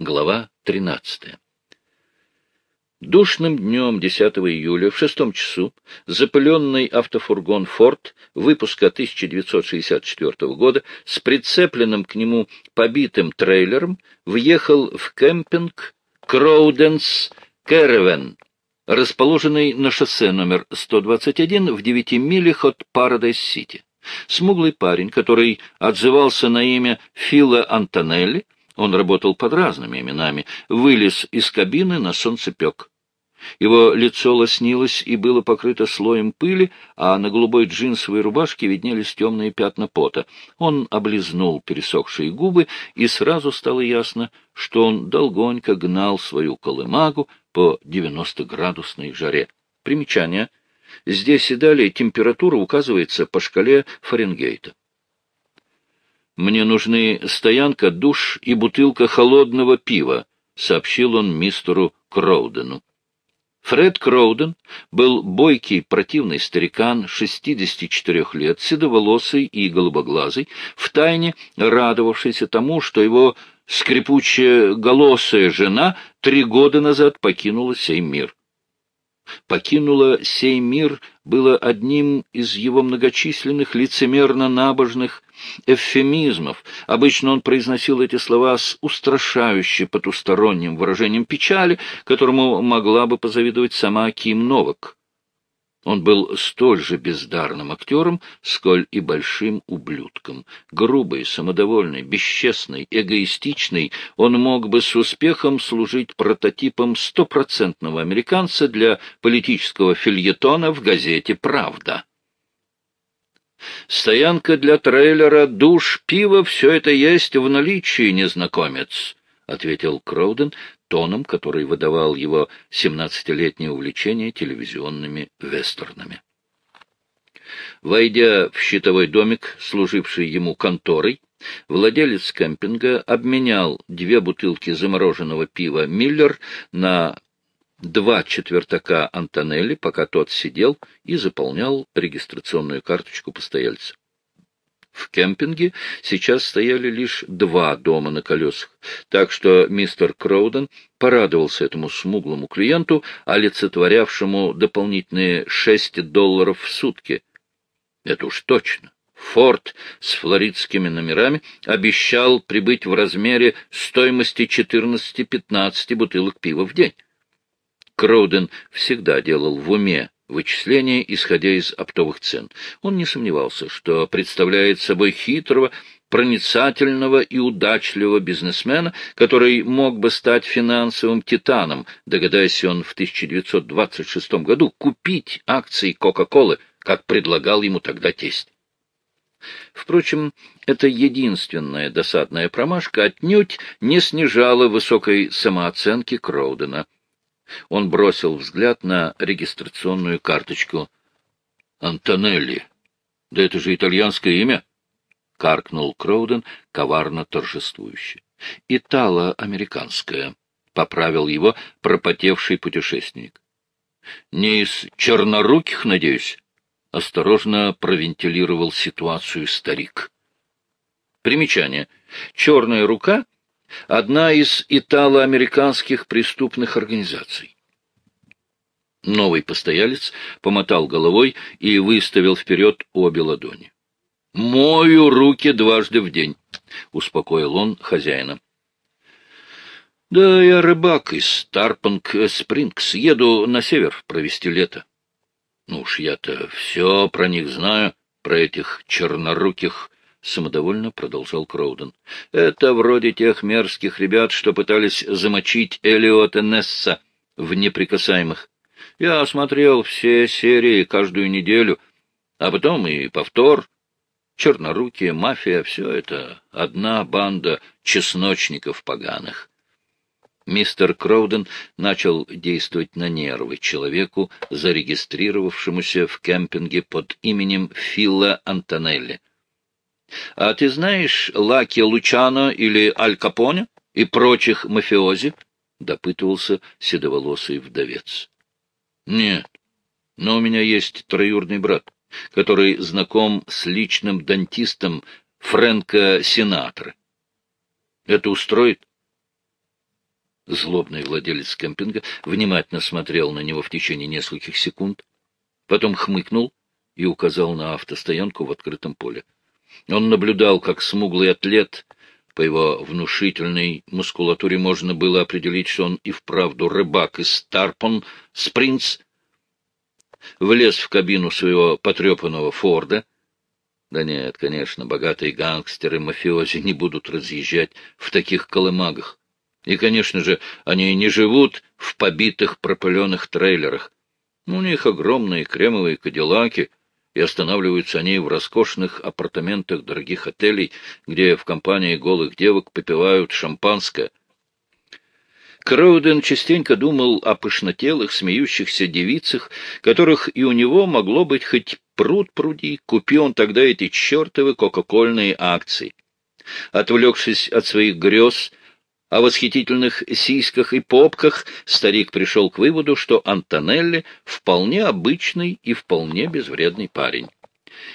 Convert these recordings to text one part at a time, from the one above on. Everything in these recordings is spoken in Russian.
Глава 13. Душным днем 10 июля в шестом часу запыленный автофургон «Форд» выпуска 1964 года с прицепленным к нему побитым трейлером въехал в кемпинг Кроуденс Керевен, расположенный на шоссе номер 121 в 9 милях от Парадайз-Сити. Смуглый парень, который отзывался на имя Фила Антонелли, он работал под разными именами, вылез из кабины на солнцепек. Его лицо лоснилось и было покрыто слоем пыли, а на голубой джинсовой рубашке виднелись темные пятна пота. Он облизнул пересохшие губы, и сразу стало ясно, что он долгонько гнал свою колымагу по 90-градусной жаре. Примечание. Здесь и далее температура указывается по шкале Фаренгейта. «Мне нужны стоянка, душ и бутылка холодного пива», — сообщил он мистеру Кроудену. Фред Кроуден был бойкий, противный старикан, 64 лет, седоволосый и голубоглазый, втайне радовавшийся тому, что его скрипучая голосая жена три года назад покинула сей мир покинула сей мир было одним из его многочисленных лицемерно-набожных эвфемизмов. Обычно он произносил эти слова с устрашающе потусторонним выражением печали, которому могла бы позавидовать сама Ким Новак. Он был столь же бездарным актером, сколь и большим ублюдком. Грубый, самодовольный, бесчестный, эгоистичный, он мог бы с успехом служить прототипом стопроцентного американца для политического фильетона в газете «Правда». «Стоянка для трейлера, душ, пиво — все это есть в наличии, незнакомец», — ответил Кроуден, тоном, который выдавал его семнадцатилетнее увлечение телевизионными вестернами. Войдя в щитовой домик, служивший ему конторой, владелец кемпинга обменял две бутылки замороженного пива «Миллер» на два четвертака Антонелли, пока тот сидел и заполнял регистрационную карточку постояльца. В кемпинге сейчас стояли лишь два дома на колесах, так что мистер Кроуден порадовался этому смуглому клиенту, олицетворявшему дополнительные шесть долларов в сутки. Это уж точно. Форд с флоридскими номерами обещал прибыть в размере стоимости 14-15 бутылок пива в день. Кроуден всегда делал в уме вычисления, исходя из оптовых цен. Он не сомневался, что представляет собой хитрого, проницательного и удачливого бизнесмена, который мог бы стать финансовым титаном, догадаясь он в 1926 году купить акции Кока-Колы, как предлагал ему тогда тесть. Впрочем, эта единственная досадная промашка отнюдь не снижала высокой самооценки Кроудена. Он бросил взгляд на регистрационную карточку. «Антонелли! Да это же итальянское имя!» — каркнул Кроуден, коварно торжествующе. «Итало-американское», — поправил его пропотевший путешественник. «Не из черноруких, надеюсь?» — осторожно провентилировал ситуацию старик. Примечание. Черная рука одна из итало-американских преступных организаций. Новый постоялец помотал головой и выставил вперед обе ладони. «Мою руки дважды в день», — успокоил он хозяина. «Да я рыбак из Тарпанг-Спрингс. Еду на север провести лето. Ну уж я-то все про них знаю, про этих черноруких самодовольно продолжал Кроуден. Это вроде тех мерзких ребят, что пытались замочить Элиота Несса в «Неприкасаемых». Я смотрел все серии каждую неделю, а потом и повтор. Чернорукие, мафия — все это одна банда чесночников поганых. Мистер Кроуден начал действовать на нервы человеку, зарегистрировавшемуся в кемпинге под именем Филла Антонелли. — А ты знаешь Лаки Лучано или Аль Капоне и прочих мафиози? — допытывался седоволосый вдовец. — Нет, но у меня есть троюродный брат, который знаком с личным дантистом Фрэнка Синатра. Это устроит? Злобный владелец кемпинга внимательно смотрел на него в течение нескольких секунд, потом хмыкнул и указал на автостоянку в открытом поле. Он наблюдал, как смуглый атлет, по его внушительной мускулатуре можно было определить, что он и вправду рыбак из Старпон Спринц, влез в кабину своего потрепанного Форда. Да нет, конечно, богатые гангстеры-мафиози не будут разъезжать в таких колымагах. И, конечно же, они не живут в побитых пропыленных трейлерах. У них огромные кремовые кадиллаки, и останавливаются они в роскошных апартаментах дорогих отелей, где в компании голых девок попивают шампанское. Кроуден частенько думал о пышнотелых, смеющихся девицах, которых и у него могло быть хоть пруд пруди, купи он тогда эти чертовы кока-кольные акции. Отвлекшись от своих грез, о восхитительных сиськах и попках, старик пришел к выводу, что Антонелли вполне обычный и вполне безвредный парень.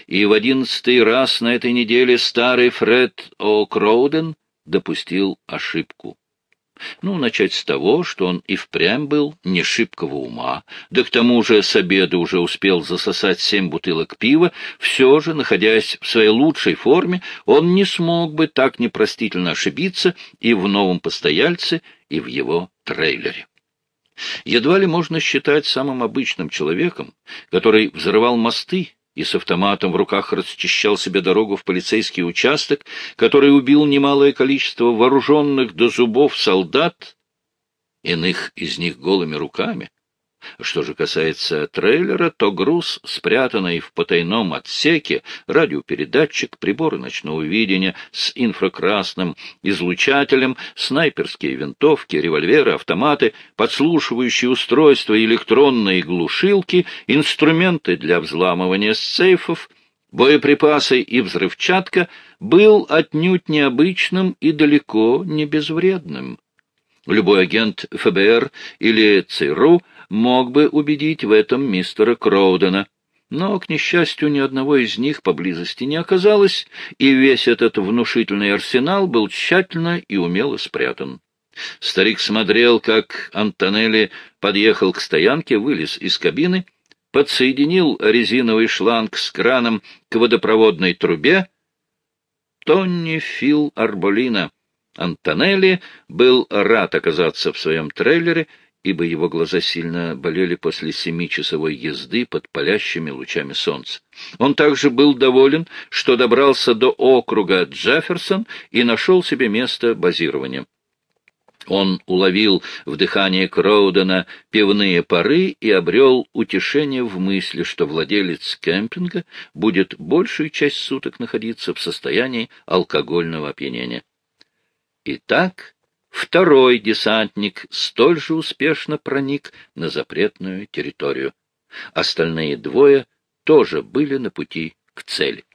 И в одиннадцатый раз на этой неделе старый Фред О'Кроуден допустил ошибку. Ну, начать с того, что он и впрямь был не шибкого ума, да к тому же с обеда уже успел засосать семь бутылок пива, все же, находясь в своей лучшей форме, он не смог бы так непростительно ошибиться и в новом постояльце, и в его трейлере. Едва ли можно считать самым обычным человеком, который взрывал мосты и с автоматом в руках расчищал себе дорогу в полицейский участок, который убил немалое количество вооруженных до зубов солдат, иных из них голыми руками, что же касается трейлера, то груз, спрятанный в потайном отсеке, радиопередатчик, приборы ночного видения с инфракрасным излучателем, снайперские винтовки, револьверы, автоматы, подслушивающие устройства, электронные глушилки, инструменты для взламывания сейфов, боеприпасы и взрывчатка был отнюдь необычным и далеко не безвредным. Любой агент ФБР или ЦРУ мог бы убедить в этом мистера Кроудена. Но, к несчастью, ни одного из них поблизости не оказалось, и весь этот внушительный арсенал был тщательно и умело спрятан. Старик смотрел, как Антонелли подъехал к стоянке, вылез из кабины, подсоединил резиновый шланг с краном к водопроводной трубе. Тонни Фил Арболина. Антонелли был рад оказаться в своем трейлере ибо его глаза сильно болели после семичасовой езды под палящими лучами солнца. Он также был доволен, что добрался до округа Джефферсон и нашел себе место базирования. Он уловил в дыхании Кроудена пивные пары и обрел утешение в мысли, что владелец кемпинга будет большую часть суток находиться в состоянии алкогольного опьянения. Итак, Второй десантник столь же успешно проник на запретную территорию. Остальные двое тоже были на пути к цели.